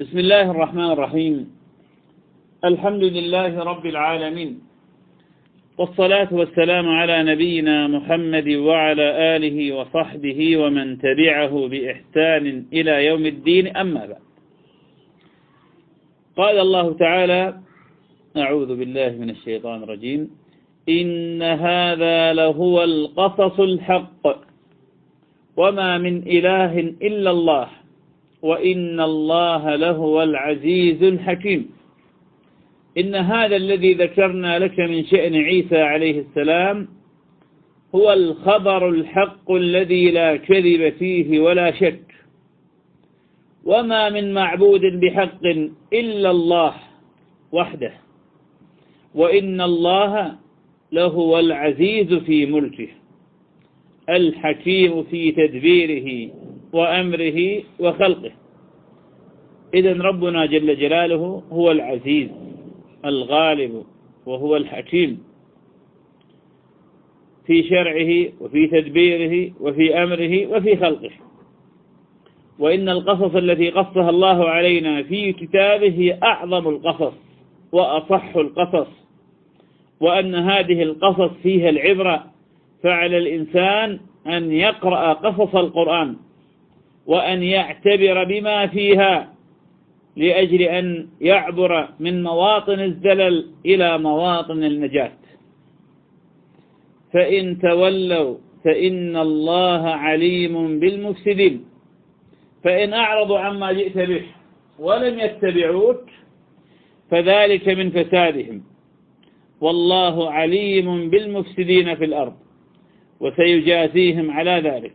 بسم الله الرحمن الرحيم. الحمد لله رب العالمين. والصلاة والسلام على نبينا محمد وعلى آله وصحبه ومن تبعه بإحسان إلى يوم الدين. أما بعد. قال الله تعالى أعوذ بالله من الشيطان الرجيم. إن هذا لهو القصص الحق. وما من إله إلا الله. وإن الله لهو العزيز الحكيم. إن هذا الذي ذكرنا لك من شأن عيسى عليه السلام هو الخبر الحق الذي لا كذب فيه ولا شك. وما من معبود بحق إلا الله وحده. وإن الله لهو العزيز في ملكه الحكيم في تدبيره وأمره وخلقه. إذا ربنا جل جلاله هو العزيز الغالب وهو الحكيم. في شرعه وفي تدبيره وفي أمره وفي خلقه. وإن القصص التي قصها الله علينا في كتابه هي أعظم القصص وأصح القصص. وأن هذه القصص فيها العبرة فعلى الإنسان أن يقرأ قصص القرآن. وأن يعتبر بما فيها لأجل أن يعبر من مواطن الزلل إلى مواطن النجاة. فإن تولوا فإن الله عليم بالمفسدين. فإن أعرضوا عما جئت به ولم يتبعوك فذلك من فسادهم. والله عليم بالمفسدين في الأرض. وسيجازيهم على ذلك.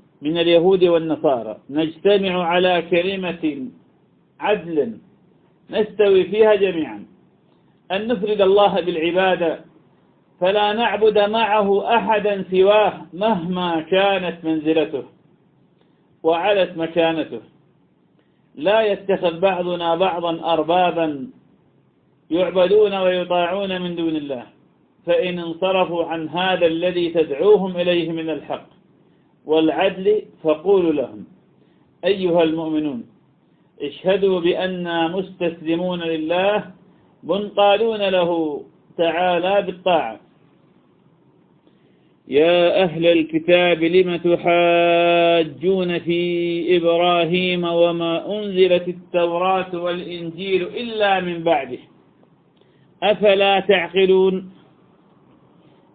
من اليهود والنصارى. نجتمع على كلمة عدل. نستوي فيها جميعا. أن نفرد الله بالعبادة. فلا نعبد معه أحدا سواه مهما كانت منزلته وعلت مكانته. لا يتخذ بعضنا بعضا أربابا يعبدون ويطاعون من دون الله. فإن انصرفوا عن هذا الذي تدعوهم إليه من الحق والعدل فقولوا لهم. أيها المؤمنون اشهدوا بأننا مستسلمون لله منقادون له تعالى بالطاعة. يا أهل الكتاب لم تحاجون في إبراهيم وما أنزلت التوراة والإنجيل إلا من بعده؟ أفلا تعقلون؟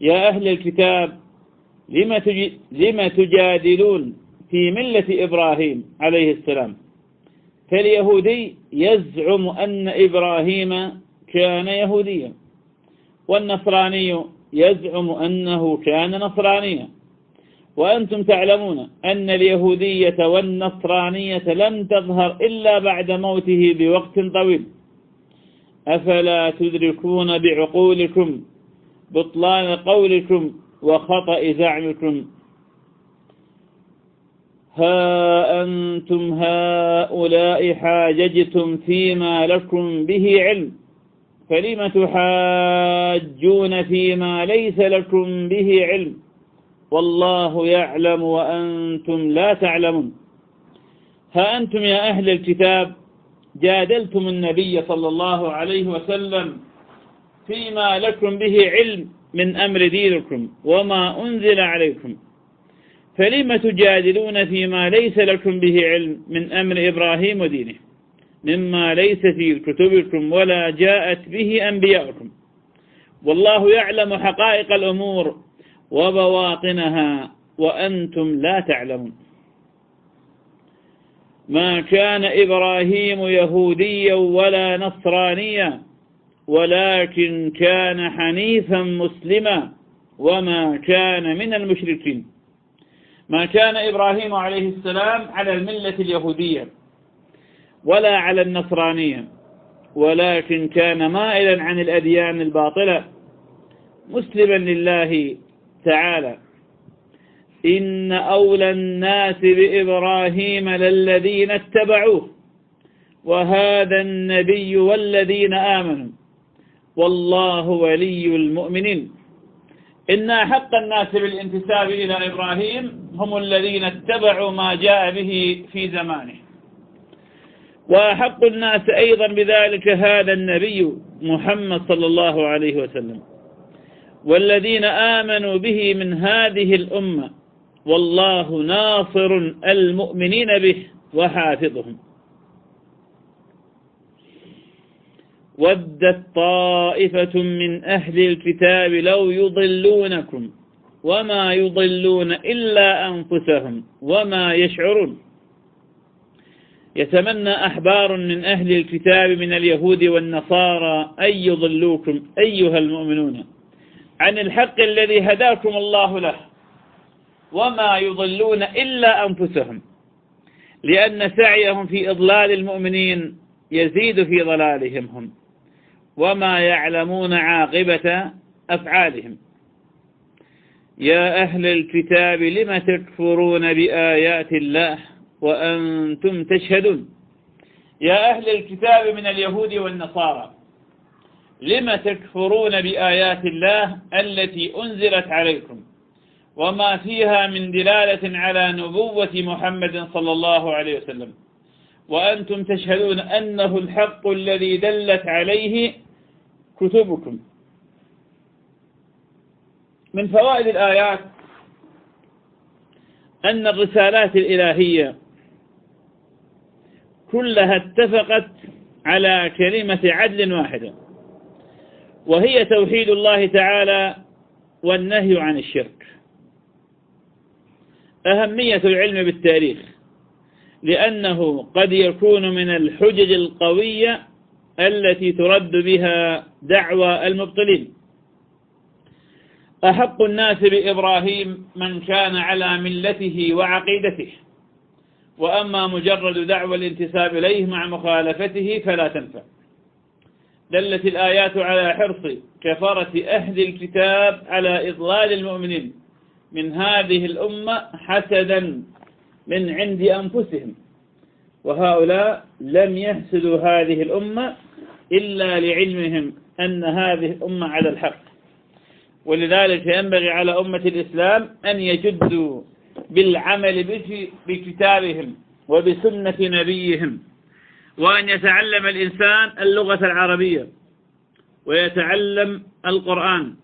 يا أهل الكتاب لم تجادلون في ملة إبراهيم عليه السلام. فاليهودي يزعم أن إبراهيم كان يهوديا. والنصراني يزعم أنه كان نصرانيا. وأنتم تعلمون أن اليهودية والنصرانية لم تظهر إلا بعد موته بوقت طويل. أفلا تدركون بعقولكم بطلان قولكم وخطأ زعمكم ها أنتم هؤلاء حاججتم فيما لكم به علم فلم تحاجون فيما ليس لكم به علم؟ والله يعلم وأنتم لا تعلمون. ها أنتم يا أهل الكتاب جادلتم النبي صلى الله عليه وسلم فيما لكم به علم من أمر دينكم وما أنزل عليكم. فلم تجادلون فيما ليس لكم به علم من أمر إبراهيم ودينه مما ليس في كتبكم ولا جاءت به أنبياءكم. والله يعلم حقائق الأمور وبواطنها وأنتم لا تعلمون. ما كان إبراهيم يهوديا ولا نصرانيا ولكن كان حنيفا مسلما وما كان من المشركين. ما كان إبراهيم عليه السلام على الملة اليهودية ولا على النصرانية ولكن كان مائلا عن الأديان الباطلة. مسلما لله تعالى. إن أولى الناس بإبراهيم للذين اتبعوه وهذا النبي والذين آمنوا. والله ولي المؤمنين. إن أحق الناس بالانتساب إلى إبراهيم هم الذين اتبعوا ما جاء به في زمانه. وأحق الناس أيضا بذلك هذا النبي محمد صلى الله عليه وسلم. والذين آمنوا به من هذه الأمة والله ناصر المؤمنين به وحافظهم. ودت طائفة من أهل الكتاب لو يضلونكم وما يضلون إلا أنفسهم وما يشعرون. يتمنى أحبار من أهل الكتاب من اليهود والنصارى أن يضلوكم أيها المؤمنون عن الحق الذي هداكم الله له وما يضلون إلا أنفسهم لأن سعيهم في إضلال المؤمنين يزيد في ضلالهم هم. وما يعلمون عاقبة أفعالهم. يا أهل الكتاب لم تكفرون بآيات الله وأنتم تشهدون؟ يا أهل الكتاب من اليهود والنصارى لم تكفرون بآيات الله التي أنزلت عليكم؟ وما فيها من دلالة على نبوة محمد صلى الله عليه وسلم؟ وأنتم تشهدون أنه الحق الذي دلت عليه كتبكم. من فوائد الآيات أن الرسالات الإلهية كلها اتفقت على كلمة عدل واحدة وهي توحيد الله تعالى والنهي عن الشرك. أهمية العلم بالتاريخ لأنه قد يكون من الحجج القوية التي ترد بها دعوى المبطلين. أحق الناس بإبراهيم من كان على ملته وعقيدته. وأما مجرد دعوى الانتساب إليه مع مخالفته فلا تنفع. دلت الآيات على حرص كفرة أهل الكتاب على إضلال المؤمنين من هذه الأمة حسدا من عند أنفسهم. وهؤلاء لم يحسدوا هذه الأمة إلا لعلمهم أن هذه الأمة على الحق. ولذلك ينبغي على أمة الإسلام أن يجدوا بالعمل بكتابهم وبسنة نبيهم وأن يتعلم الإنسان اللغة العربية ويتعلم القرآن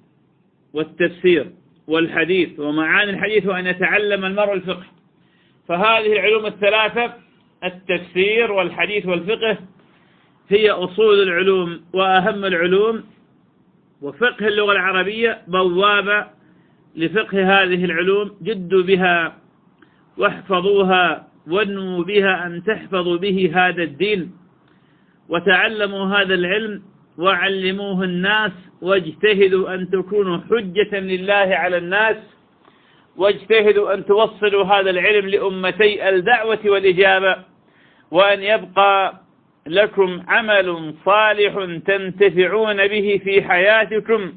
والتفسير والحديث ومعاني الحديث وأن يتعلم المرء الفقه. فهذه العلوم الثلاثة التفسير والحديث والفقه هي أصول العلوم وأهم العلوم وفقه اللغة العربية بوابة لفقه هذه العلوم جدوا بها واحفظوها وانموا بها أن تحفظوا به هذا الدين وتعلموا هذا العلم وعلموه الناس واجتهدوا أن تكونوا حجة لله على الناس واجتهدوا أن توصلوا هذا العلم لأمتي الدعوة والإجابة وأن يبقى لكم عمل صالح تنتفعون به في حياتكم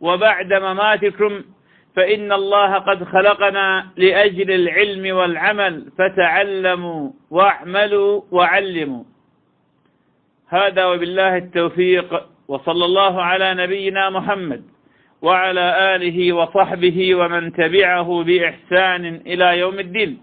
وبعد مماتكم فإن الله قد خلقنا لأجل العلم والعمل فتعلموا واعملوا وعلموا. هذا وبالله التوفيق وصلى الله على نبينا محمد وعلى آله وصحبه ومن تبعه بإحسان إلى يوم الدين.